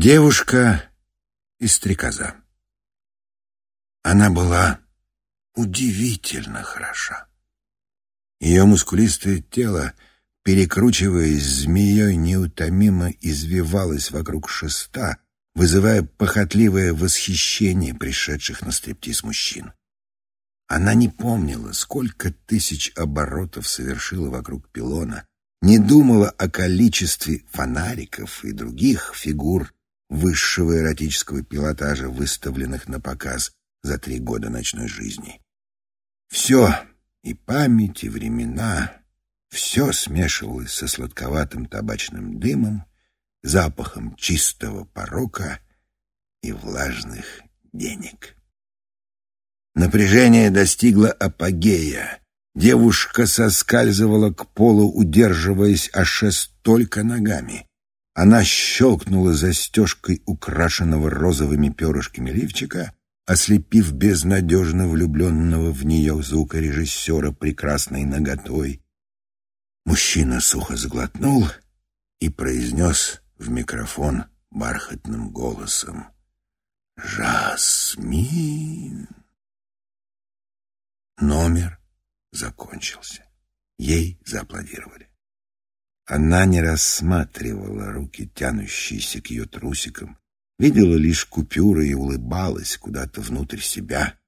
Девушка и стрекоза. Она была удивительно хороша. Ее мускулистое тело, перекручиваясь змеей, неутомимо извивалось вокруг шеста, вызывая похотливое восхищение пришедших на стриптиз мужчин. Она не помнила, сколько тысяч оборотов совершила вокруг пилона, не думала о количестве фонариков и других фигур высшего эротического пилотажа, выставленных на показ за три года ночной жизни. Все, и память, и времена, все смешивалось со сладковатым табачным дымом, запахом чистого порока и влажных денег. Напряжение достигло апогея. Девушка соскальзывала к полу, удерживаясь шест только ногами. Она щелкнула застежкой украшенного розовыми перышками лифчика, ослепив безнадежно влюбленного в нее звукорежиссера прекрасной наготой. Мужчина сухо сглотнул и произнес в микрофон бархатным голосом «Жасмин». Номер закончился. Ей зааплодировали. Она не рассматривала руки, тянущиеся к ее трусикам, видела лишь купюры и улыбалась куда-то внутрь себя,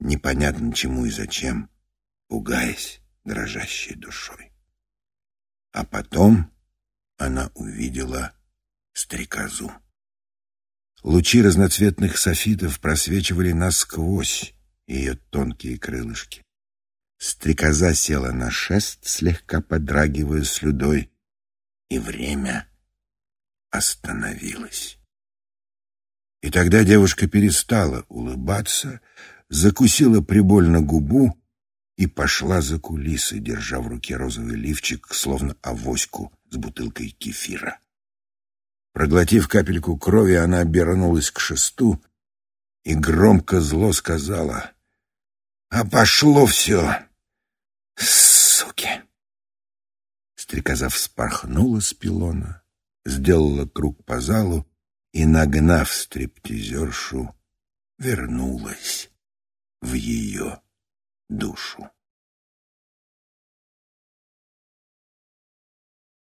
непонятно чему и зачем, пугаясь дрожащей душой. А потом она увидела стрекозу. Лучи разноцветных софитов просвечивали насквозь, ее тонкие крылышки. Стрекоза села на шест, слегка подрагивая слюдой, и время остановилось. И тогда девушка перестала улыбаться, закусила прибольно губу и пошла за кулисы, держа в руке розовый лифчик, словно авоську с бутылкой кефира. Проглотив капельку крови, она обернулась к шесту и громко зло сказала а пошло все. Суки. Стрекоза вспорхнула с пилона, сделала круг по залу и, нагнав стриптизершу, вернулась в ее душу.